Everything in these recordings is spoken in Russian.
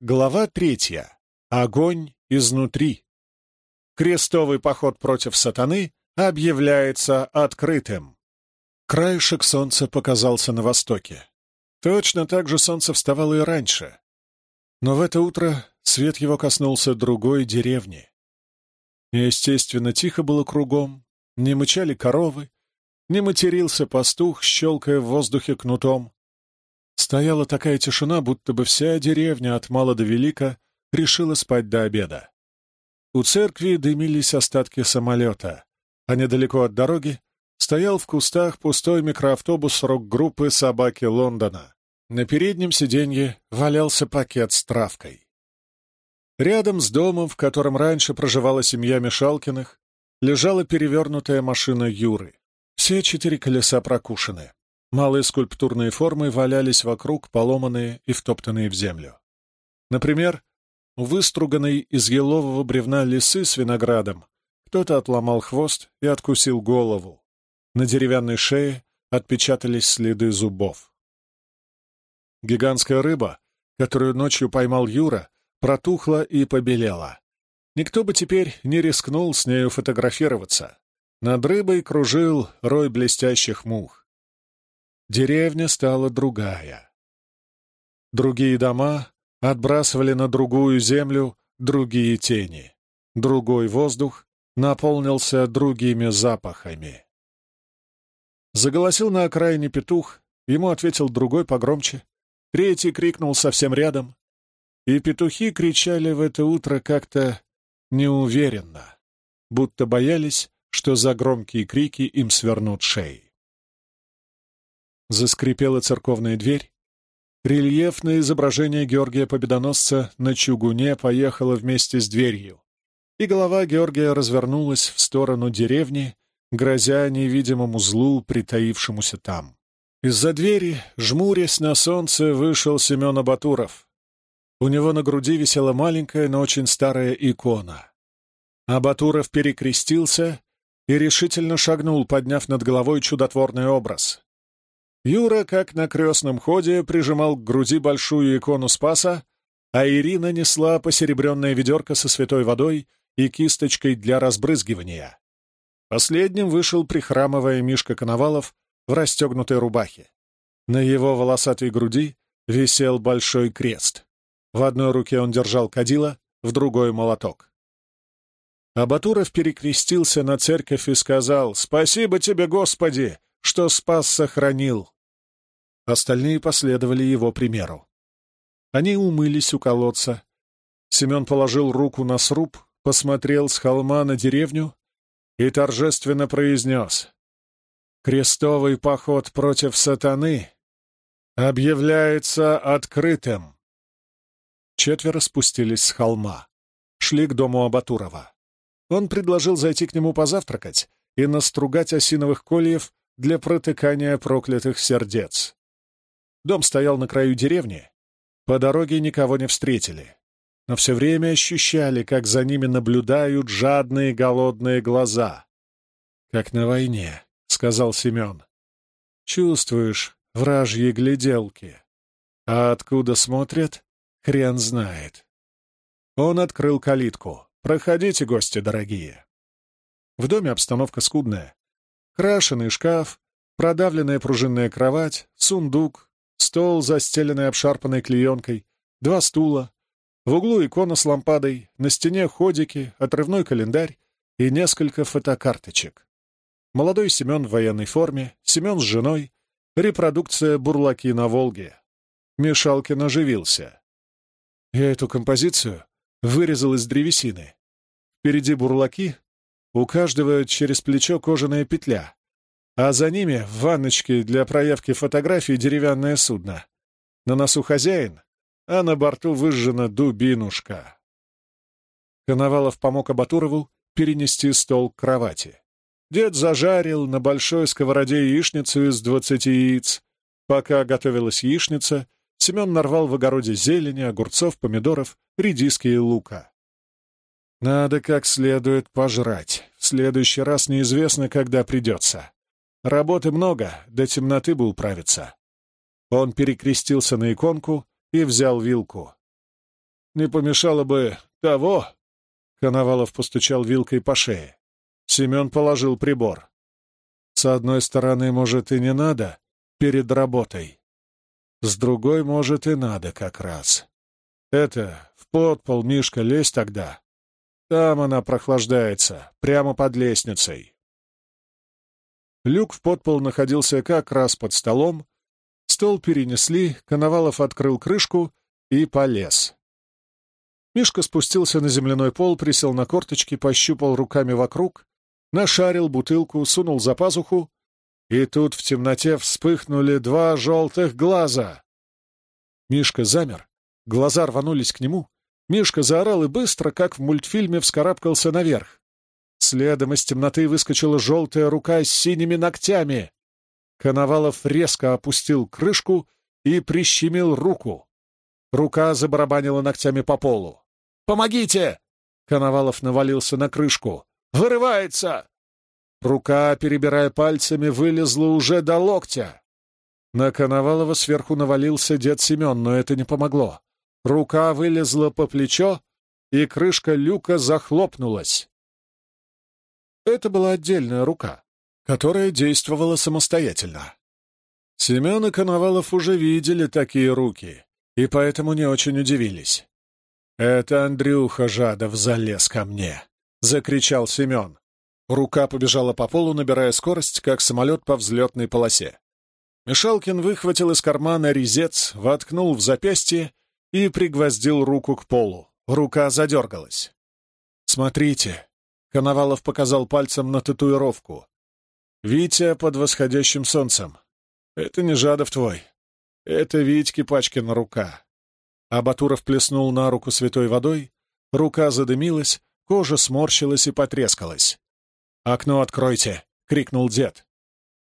Глава третья. Огонь изнутри. Крестовый поход против сатаны объявляется открытым. Краешек солнца показался на востоке. Точно так же солнце вставало и раньше. Но в это утро свет его коснулся другой деревни. Естественно, тихо было кругом, не мычали коровы, не матерился пастух, щелкая в воздухе кнутом. Стояла такая тишина, будто бы вся деревня от мала до велика решила спать до обеда. У церкви дымились остатки самолета, а недалеко от дороги стоял в кустах пустой микроавтобус рок-группы «Собаки Лондона». На переднем сиденье валялся пакет с травкой. Рядом с домом, в котором раньше проживала семья Мишалкиных, лежала перевернутая машина Юры. Все четыре колеса прокушены. Малые скульптурные формы валялись вокруг, поломанные и втоптанные в землю. Например, выструганный из елового бревна лисы с виноградом кто-то отломал хвост и откусил голову. На деревянной шее отпечатались следы зубов. Гигантская рыба, которую ночью поймал Юра, протухла и побелела. Никто бы теперь не рискнул с нею фотографироваться. Над рыбой кружил рой блестящих мух. Деревня стала другая. Другие дома отбрасывали на другую землю другие тени. Другой воздух наполнился другими запахами. Заголосил на окраине петух, ему ответил другой погромче. Третий крикнул совсем рядом. И петухи кричали в это утро как-то неуверенно, будто боялись, что за громкие крики им свернут шеи. Заскрипела церковная дверь. Рельефное изображение Георгия Победоносца на чугуне поехало вместе с дверью, и голова Георгия развернулась в сторону деревни, грозя невидимому злу, притаившемуся там. Из-за двери, жмурясь на солнце, вышел Семен Абатуров. У него на груди висела маленькая, но очень старая икона. Абатуров перекрестился и решительно шагнул, подняв над головой чудотворный образ. Юра, как на крестном ходе, прижимал к груди большую икону Спаса, а Ирина несла посеребренное ведерко со святой водой и кисточкой для разбрызгивания. Последним вышел, прихрамывая Мишка Коновалов в расстегнутой рубахе. На его волосатой груди висел большой крест. В одной руке он держал кадила, в другой — молоток. Абатуров перекрестился на церковь и сказал «Спасибо тебе, Господи, что спас сохранил. Остальные последовали его примеру. Они умылись у колодца. Семен положил руку на сруб, посмотрел с холма на деревню и торжественно произнес «Крестовый поход против сатаны объявляется открытым». Четверо спустились с холма, шли к дому Абатурова. Он предложил зайти к нему позавтракать и настругать осиновых кольев для протыкания проклятых сердец. Дом стоял на краю деревни, по дороге никого не встретили, но все время ощущали, как за ними наблюдают жадные голодные глаза. «Как на войне», — сказал Семен. «Чувствуешь вражьи гляделки. А откуда смотрят, хрен знает». Он открыл калитку. «Проходите, гости дорогие». В доме обстановка скудная. Крашеный шкаф, продавленная пружинная кровать, сундук, стол, застеленный обшарпанной клеенкой, два стула, в углу икона с лампадой, на стене ходики, отрывной календарь и несколько фотокарточек. Молодой Семен в военной форме, Семен с женой, репродукция «Бурлаки на Волге». Мишалкин оживился. Я эту композицию вырезал из древесины. Впереди бурлаки, у каждого через плечо кожаная петля, а за ними в ванночке для проявки фотографий деревянное судно. На носу хозяин, а на борту выжжена дубинушка. Коновалов помог Абатурову перенести стол к кровати. Дед зажарил на большой сковороде яичницу из двадцати яиц. Пока готовилась яичница, Семен нарвал в огороде зелени, огурцов, помидоров, редиски и лука. Надо как следует пожрать. В следующий раз неизвестно, когда придется. Работы много, до темноты бы управиться. Он перекрестился на иконку и взял вилку. не помешало бы того...» Коновалов постучал вилкой по шее. Семен положил прибор. «С одной стороны, может, и не надо перед работой. С другой, может, и надо как раз. Это, в подпол, Мишка, лезь тогда. Там она прохлаждается, прямо под лестницей». Люк в подпол находился как раз под столом, стол перенесли, Коновалов открыл крышку и полез. Мишка спустился на земляной пол, присел на корточки, пощупал руками вокруг, нашарил бутылку, сунул за пазуху, и тут в темноте вспыхнули два желтых глаза. Мишка замер, глаза рванулись к нему. Мишка заорал и быстро, как в мультфильме, вскарабкался наверх. Следом из темноты выскочила желтая рука с синими ногтями. Коновалов резко опустил крышку и прищемил руку. Рука забарабанила ногтями по полу. «Помогите!» Коновалов навалился на крышку. «Вырывается!» Рука, перебирая пальцами, вылезла уже до локтя. На Коновалова сверху навалился дед Семен, но это не помогло. Рука вылезла по плечо, и крышка люка захлопнулась. Это была отдельная рука, которая действовала самостоятельно. Семен и Коновалов уже видели такие руки и поэтому не очень удивились. «Это Андрюха Жадов залез ко мне!» — закричал Семен. Рука побежала по полу, набирая скорость, как самолет по взлетной полосе. Мишалкин выхватил из кармана резец, воткнул в запястье и пригвоздил руку к полу. Рука задергалась. «Смотрите!» — Коновалов показал пальцем на татуировку. «Витя под восходящим солнцем. Это не Жадов твой. Это Витьки Пачкина рука. А Батуров плеснул на руку святой водой, рука задымилась, кожа сморщилась и потрескалась. «Окно откройте!» — крикнул дед.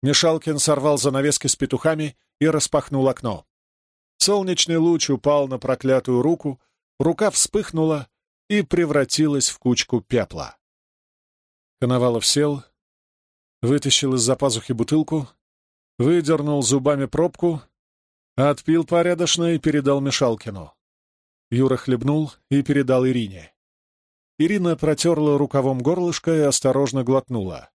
Мишалкин сорвал занавески с петухами и распахнул окно. Солнечный луч упал на проклятую руку, рука вспыхнула и превратилась в кучку пепла. Коновалов сел, вытащил из-за пазухи бутылку, выдернул зубами пробку Отпил порядочно и передал Мишалкину. Юра хлебнул и передал Ирине. Ирина протерла рукавом горлышко и осторожно глотнула.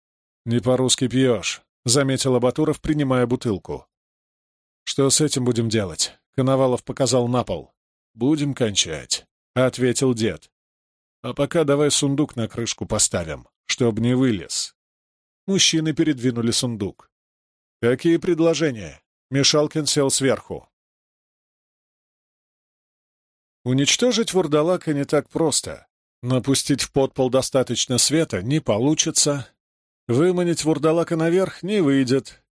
«Не по-русски пьешь», — заметил Батуров, принимая бутылку. «Что с этим будем делать?» — Коновалов показал на пол. «Будем кончать», — ответил дед. «А пока давай сундук на крышку поставим, чтоб не вылез». Мужчины передвинули сундук. «Какие предложения?» Мишалкин сел сверху. Уничтожить вурдалака не так просто. Напустить в подпол достаточно света не получится. Выманить вурдалака наверх не выйдет.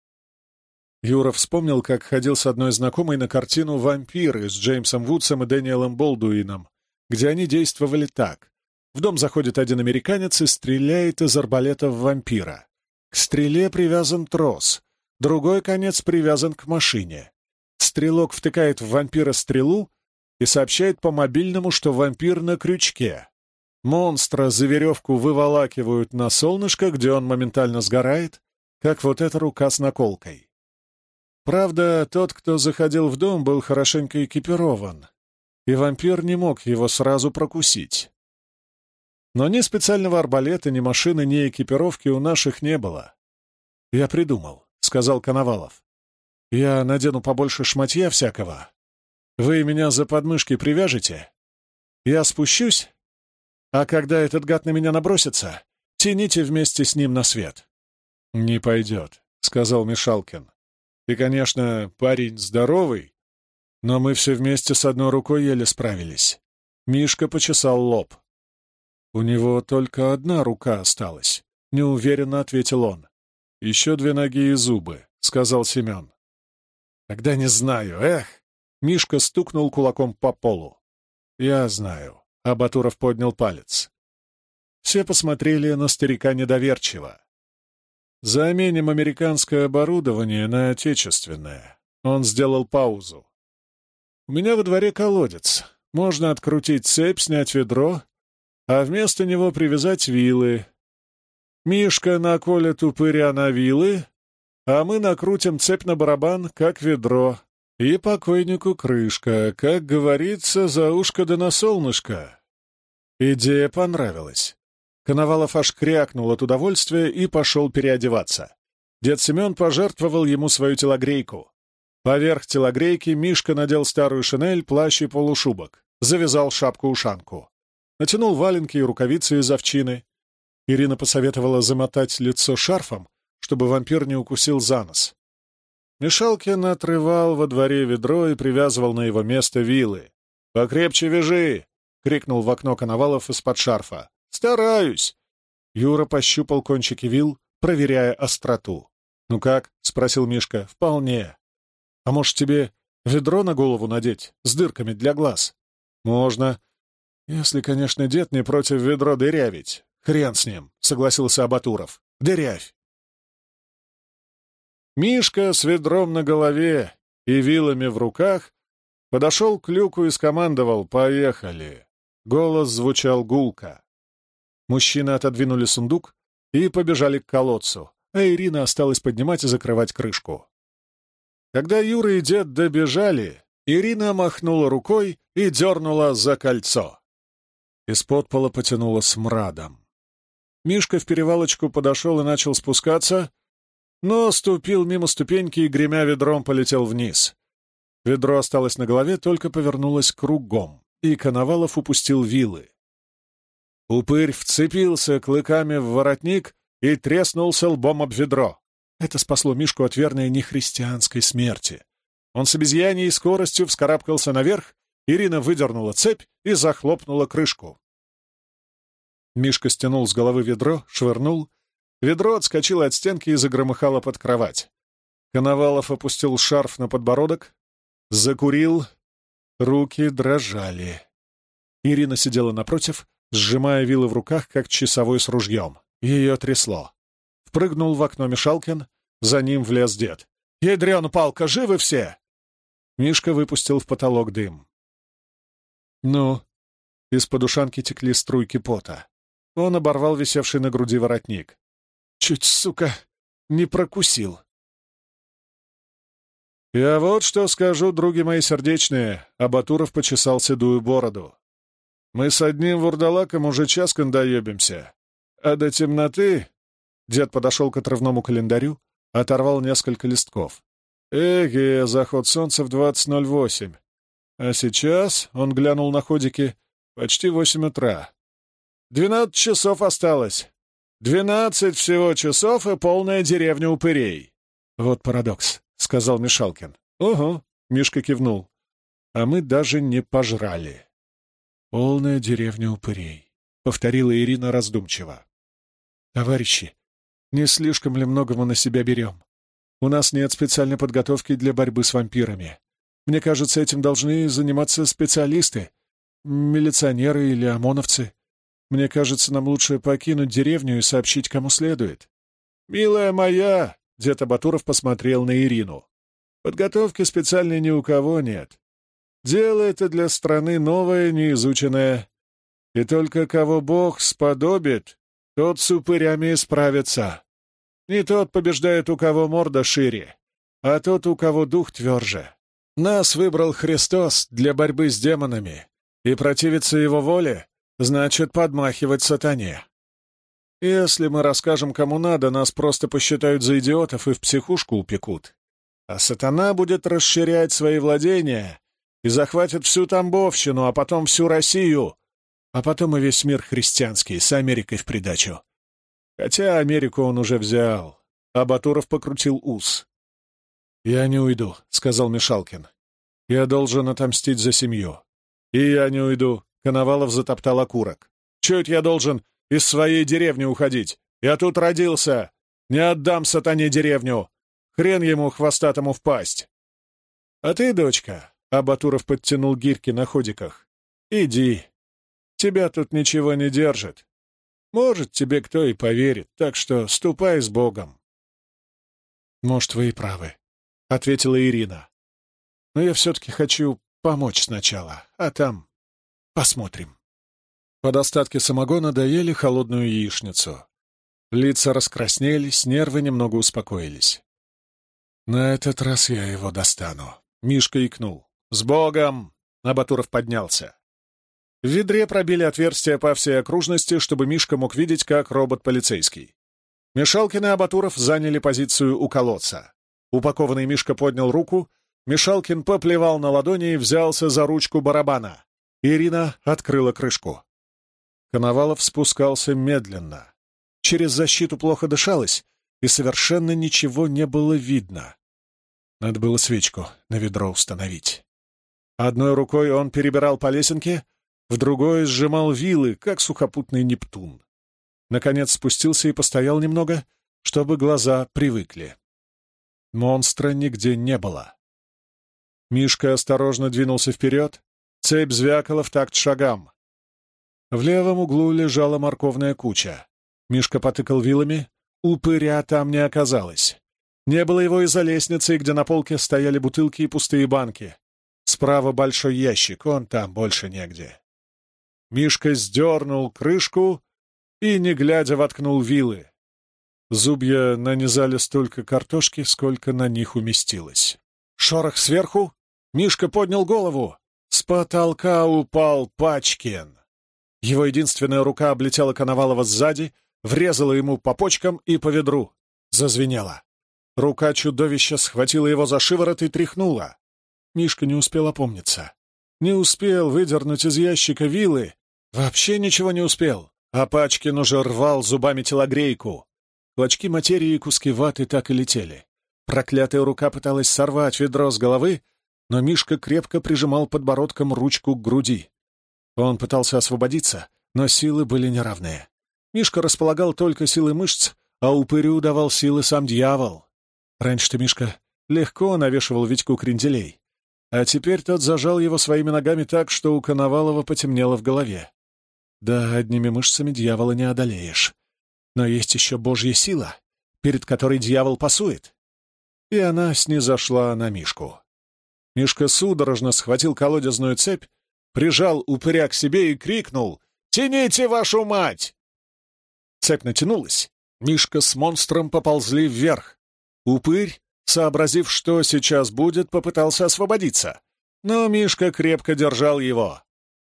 Юра вспомнил, как ходил с одной знакомой на картину «Вампиры» с Джеймсом Вудсом и Дэниелом Болдуином, где они действовали так. В дом заходит один американец и стреляет из арбалета в вампира. К стреле привязан трос, Другой конец привязан к машине. Стрелок втыкает в вампира стрелу и сообщает по мобильному, что вампир на крючке. Монстра за веревку выволакивают на солнышко, где он моментально сгорает, как вот эта рука с наколкой. Правда, тот, кто заходил в дом, был хорошенько экипирован, и вампир не мог его сразу прокусить. Но ни специального арбалета, ни машины, ни экипировки у наших не было. Я придумал. — сказал Коновалов. «Я надену побольше шматья всякого. Вы меня за подмышки привяжете? Я спущусь, а когда этот гад на меня набросится, тяните вместе с ним на свет». «Не пойдет», — сказал Мишалкин. «Ты, конечно, парень здоровый, но мы все вместе с одной рукой еле справились». Мишка почесал лоб. «У него только одна рука осталась», — неуверенно ответил он. «Еще две ноги и зубы», — сказал Семен. «Тогда не знаю, эх!» Мишка стукнул кулаком по полу. «Я знаю», — Абатуров поднял палец. Все посмотрели на старика недоверчиво. «Заменим американское оборудование на отечественное». Он сделал паузу. «У меня во дворе колодец. Можно открутить цепь, снять ведро, а вместо него привязать вилы, Мишка наколет упыря на вилы, а мы накрутим цепь на барабан, как ведро, И покойнику крышка, как говорится, за ушко да на солнышко. Идея понравилась. Коновалов аж крякнул от удовольствия и пошел переодеваться. Дед Семен пожертвовал ему свою телогрейку. Поверх телогрейки Мишка надел старую шинель, плащ и полушубок, завязал шапку-ушанку. Натянул валенки и рукавицы из овчины. Ирина посоветовала замотать лицо шарфом, чтобы вампир не укусил за нос. Мишалкин отрывал во дворе ведро и привязывал на его место вилы. «Покрепче вяжи!» — крикнул в окно Коновалов из-под шарфа. «Стараюсь!» Юра пощупал кончики вил, проверяя остроту. «Ну как?» — спросил Мишка. «Вполне. А может, тебе ведро на голову надеть с дырками для глаз?» «Можно. Если, конечно, дед не против ведро дырявить. Хрен с ним», — согласился Абатуров. «Дырявь». Мишка с ведром на голове и вилами в руках подошел к люку и скомандовал «Поехали!». Голос звучал гулко. Мужчины отодвинули сундук и побежали к колодцу, а Ирина осталась поднимать и закрывать крышку. Когда Юра и дед добежали, Ирина махнула рукой и дернула за кольцо. Из-под пола потянуло смрадом. Мишка в перевалочку подошел и начал спускаться, но ступил мимо ступеньки и, гремя ведром, полетел вниз. Ведро осталось на голове, только повернулось кругом, и Коновалов упустил вилы. Упырь вцепился клыками в воротник и треснулся лбом об ведро. Это спасло Мишку от верной нехристианской смерти. Он с обезьяньей скоростью вскарабкался наверх, Ирина выдернула цепь и захлопнула крышку. Мишка стянул с головы ведро, швырнул, Ведро отскочило от стенки и загромыхало под кровать. Коновалов опустил шарф на подбородок, закурил, руки дрожали. Ирина сидела напротив, сжимая вилы в руках, как часовой с ружьем. Ее трясло. Впрыгнул в окно Мишалкин, за ним влез дед. «Ядрен, палка, живы все!» Мишка выпустил в потолок дым. «Ну?» Из-под ушанки текли струйки пота. Он оборвал висевший на груди воротник. Чуть, сука, не прокусил. «Я вот что скажу, други мои сердечные», — Абатуров почесал седую бороду. «Мы с одним вурдалаком уже час кондаебимся, а до темноты...» Дед подошел к отрывному календарю, оторвал несколько листков. «Эге, заход солнца в 20.08. А сейчас, — он глянул на ходики, — почти восемь утра. Двенадцать часов осталось. Двенадцать всего часов и полная деревня упырей. Вот парадокс, — сказал Мишалкин. Ого, — Мишка кивнул. А мы даже не пожрали. Полная деревня упырей, — повторила Ирина раздумчиво. Товарищи, не слишком ли много мы на себя берем? У нас нет специальной подготовки для борьбы с вампирами. Мне кажется, этим должны заниматься специалисты, милиционеры или ОМОНовцы. Мне кажется, нам лучше покинуть деревню и сообщить, кому следует. «Милая моя!» — дед Абатуров посмотрел на Ирину. «Подготовки специальной ни у кого нет. Дело это для страны новое, неизученное. И только кого Бог сподобит, тот с упырями справится. Не тот побеждает, у кого морда шире, а тот, у кого дух тверже. Нас выбрал Христос для борьбы с демонами, и противиться его воле значит подмахивать сатане. Если мы расскажем кому надо, нас просто посчитают за идиотов и в психушку упекут. А сатана будет расширять свои владения и захватит всю Тамбовщину, а потом всю Россию, а потом и весь мир христианский, с Америкой в придачу. Хотя Америку он уже взял, а Батуров покрутил ус. «Я не уйду», — сказал Мишалкин. «Я должен отомстить за семью. И я не уйду. Коновалов затоптал окурок. «Чуть я должен из своей деревни уходить? Я тут родился! Не отдам сатане деревню! Хрен ему хвостатому впасть!» «А ты, дочка», — Абатуров подтянул гирьки на ходиках, — «иди. Тебя тут ничего не держит. Может, тебе кто и поверит, так что ступай с Богом». «Может, вы и правы», — ответила Ирина. «Но я все-таки хочу помочь сначала, а там Посмотрим. Под остатки самогона доели холодную яичницу. Лица раскраснелись, нервы немного успокоились. На этот раз я его достану. Мишка икнул. «С Богом!» — Абатуров поднялся. В ведре пробили отверстия по всей окружности, чтобы Мишка мог видеть, как робот-полицейский. Мешалкин и Абатуров заняли позицию у колодца. Упакованный Мишка поднял руку, Мешалкин поплевал на ладони и взялся за ручку барабана. Ирина открыла крышку. Коновалов спускался медленно. Через защиту плохо дышалось, и совершенно ничего не было видно. Надо было свечку на ведро установить. Одной рукой он перебирал по лесенке, в другой сжимал вилы, как сухопутный Нептун. Наконец спустился и постоял немного, чтобы глаза привыкли. Монстра нигде не было. Мишка осторожно двинулся вперед, цепь звякала в такт шагам. В левом углу лежала морковная куча. Мишка потыкал вилами, упыря там не оказалось. Не было его и за лестницей, где на полке стояли бутылки и пустые банки. Справа большой ящик, он там больше негде. Мишка сдернул крышку и, не глядя, воткнул вилы. Зубья нанизали столько картошки, сколько на них уместилось. Шорох сверху. Мишка поднял голову. С потолка упал Пачкин. Его единственная рука облетела Коновалова сзади, врезала ему по почкам и по ведру. Зазвенела. Рука чудовища схватила его за шиворот и тряхнула. Мишка не успел опомниться. Не успел выдернуть из ящика вилы. Вообще ничего не успел. А Пачкин уже рвал зубами телогрейку. Клочки материи и куски ваты так и летели. Проклятая рука пыталась сорвать ведро с головы, но Мишка крепко прижимал подбородком ручку к груди. Он пытался освободиться, но силы были неравные. Мишка располагал только силой мышц, а упырю давал силы сам дьявол. Раньше-то Мишка легко навешивал Витьку кренделей, а теперь тот зажал его своими ногами так, что у Коновалова потемнело в голове. Да, одними мышцами дьявола не одолеешь. Но есть еще Божья сила, перед которой дьявол пасует. И она снизошла на Мишку. Мишка судорожно схватил колодезную цепь, прижал упыря к себе и крикнул «Тяните вашу мать!» Цепь натянулась. Мишка с монстром поползли вверх. Упырь, сообразив, что сейчас будет, попытался освободиться. Но Мишка крепко держал его.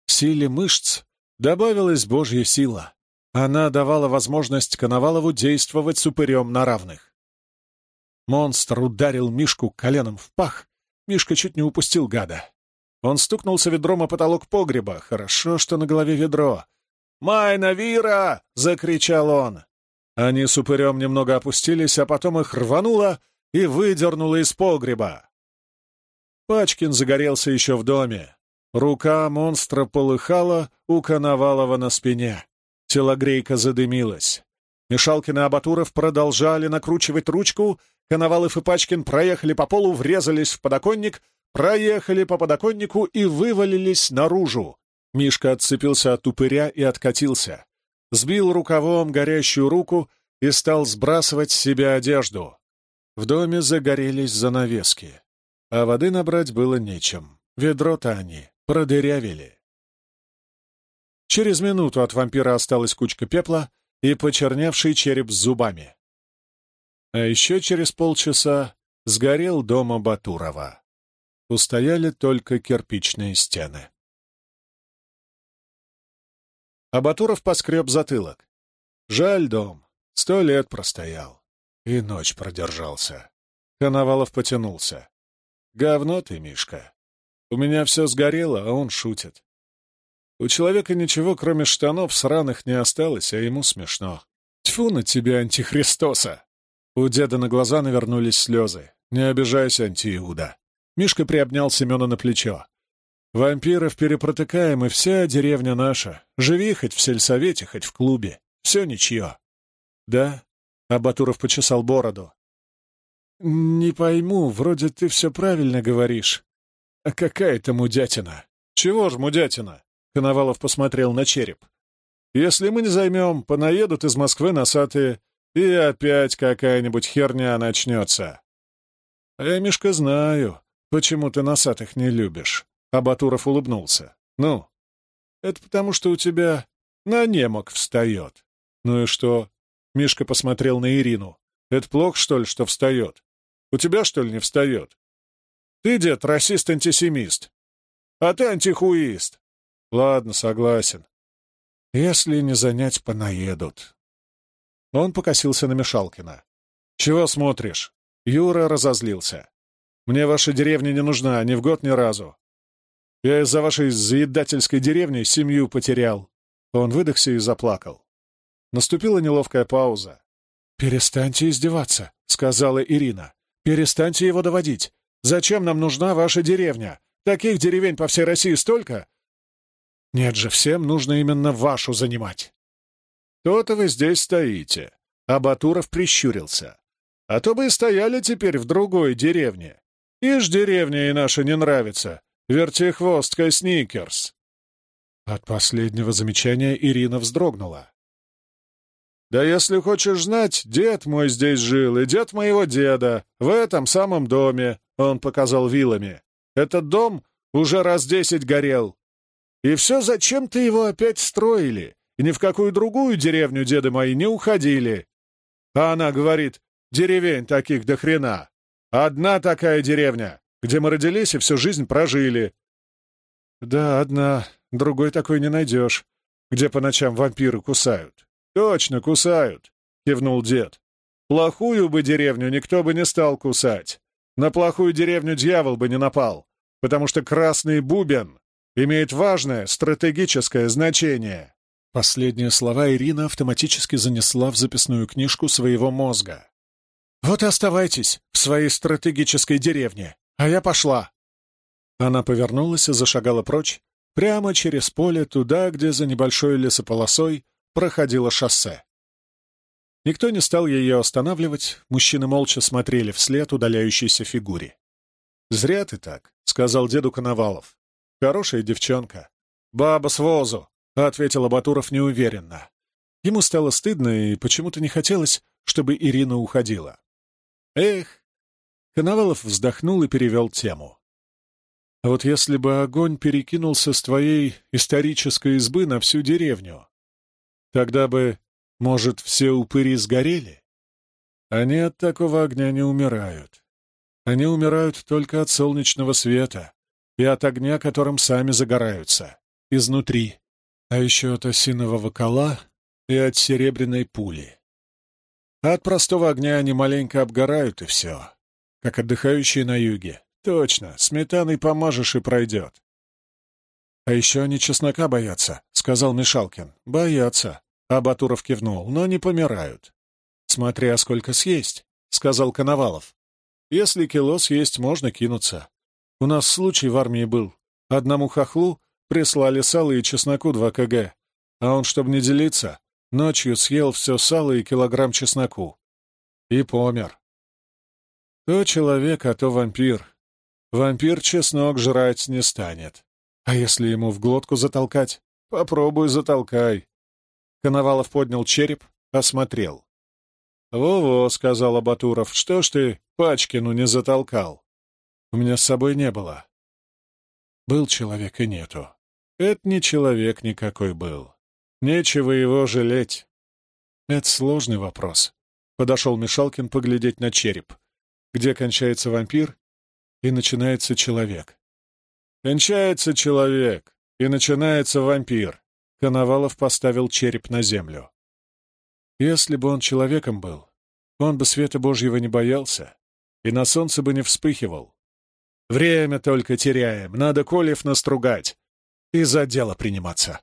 В силе мышц добавилась божья сила. Она давала возможность Коновалову действовать с упырем на равных. Монстр ударил Мишку коленом в пах. Мишка чуть не упустил гада. Он стукнулся ведром о потолок погреба. Хорошо, что на голове ведро. «Майна, Вира!» — закричал он. Они с упырем немного опустились, а потом их рвануло и выдернуло из погреба. Пачкин загорелся еще в доме. Рука монстра полыхала у Коновалова на спине. Телогрейка задымилась. Мешалкин и Абатуров продолжали накручивать ручку, Коновалов и Пачкин проехали по полу, врезались в подоконник, проехали по подоконнику и вывалились наружу. Мишка отцепился от упыря и откатился. Сбил рукавом горящую руку и стал сбрасывать с себя одежду. В доме загорелись занавески, а воды набрать было нечем. Ведро-то они продырявили. Через минуту от вампира осталась кучка пепла и почерневший череп с зубами. А еще через полчаса сгорел дома Батурова. Устояли только кирпичные стены. А Батуров поскреб затылок. Жаль дом, сто лет простоял. И ночь продержался. Коновалов потянулся. Говно ты, Мишка. У меня все сгорело, а он шутит. У человека ничего, кроме штанов, сраных не осталось, а ему смешно. Тьфу на тебя, антихристоса! У деда на глаза навернулись слезы. Не обижайся, антииуда. Мишка приобнял Семена на плечо. Вампиров перепротыкаем, и вся деревня наша. Живи хоть в сельсовете, хоть в клубе. Все ничье. Да? Абатуров почесал бороду. Не пойму, вроде ты все правильно говоришь. «А какая это мудятина?» «Чего ж мудятина?» — Коновалов посмотрел на череп. «Если мы не займем, понаедут из Москвы носатые, и опять какая-нибудь херня начнется». «А я, Мишка, знаю, почему ты носатых не любишь», — Абатуров улыбнулся. «Ну, это потому, что у тебя на немок встает». «Ну и что?» — Мишка посмотрел на Ирину. «Это плохо, что ли, что встает? У тебя, что ли, не встает?» Ты, дед, расист-антисемист, а ты антихуист. Ладно, согласен. Если не занять, понаедут. Он покосился на Мешалкина. «Чего смотришь?» Юра разозлился. «Мне ваша деревня не нужна, ни в год, ни разу. Я из-за вашей заедательской деревни семью потерял». Он выдохся и заплакал. Наступила неловкая пауза. «Перестаньте издеваться», — сказала Ирина. «Перестаньте его доводить. Зачем нам нужна ваша деревня? Таких деревень по всей России столько. Нет же, всем нужно именно вашу занимать. То-то вы здесь стоите. А Батуров прищурился. А то бы и стояли теперь в другой деревне. Ишь, деревня и наша не нравится. Вертихвостка Сникерс. От последнего замечания Ирина вздрогнула. «Да если хочешь знать, дед мой здесь жил, и дед моего деда, в этом самом доме», — он показал вилами. «Этот дом уже раз десять горел. И все зачем-то его опять строили, и ни в какую другую деревню деды мои не уходили. А она говорит, деревень таких до хрена. Одна такая деревня, где мы родились и всю жизнь прожили». «Да, одна, другой такой не найдешь, где по ночам вампиры кусают». «Точно, кусают», — кивнул дед. «Плохую бы деревню никто бы не стал кусать. На плохую деревню дьявол бы не напал, потому что красный бубен имеет важное стратегическое значение». Последние слова Ирина автоматически занесла в записную книжку своего мозга. «Вот и оставайтесь в своей стратегической деревне, а я пошла». Она повернулась и зашагала прочь, прямо через поле туда, где за небольшой лесополосой проходило шоссе. Никто не стал ее останавливать, мужчины молча смотрели вслед удаляющейся фигуре. «Зря ты так», — сказал деду Коновалов. «Хорошая девчонка». «Баба с возу», — ответил Абатуров неуверенно. Ему стало стыдно, и почему-то не хотелось, чтобы Ирина уходила. «Эх!» Коновалов вздохнул и перевел тему. «А вот если бы огонь перекинулся с твоей исторической избы на всю деревню, Тогда бы, может, все упыри сгорели? Они от такого огня не умирают. Они умирают только от солнечного света и от огня, которым сами загораются, изнутри, а еще от осинового кола и от серебряной пули. А от простого огня они маленько обгорают, и все. Как отдыхающие на юге. Точно, сметаной помажешь и пройдет. «А еще они чеснока боятся», — сказал Мишалкин. «Боятся», — а Батуров кивнул, — «но не помирают». «Смотря сколько съесть», — сказал Коновалов. «Если кило съесть, можно кинуться. У нас случай в армии был. Одному хохлу прислали сало и чесноку 2 кг, а он, чтобы не делиться, ночью съел все сало и килограмм чесноку. И помер. То человек, а то вампир. Вампир чеснок жрать не станет. А если ему в глотку затолкать? Попробуй затолкай. Коновалов поднял череп, осмотрел. «Во-во», — сказал Абатуров, — «что ж ты Пачкину не затолкал?» «У меня с собой не было». «Был человек и нету. Это не человек никакой был. Нечего его жалеть». «Это сложный вопрос», — подошел Мишалкин поглядеть на череп, где кончается вампир и начинается человек. Кончается человек, и начинается вампир. Коновалов поставил череп на землю. Если бы он человеком был, он бы света Божьего не боялся и на солнце бы не вспыхивал. Время только теряем, надо колев настругать и за дело приниматься.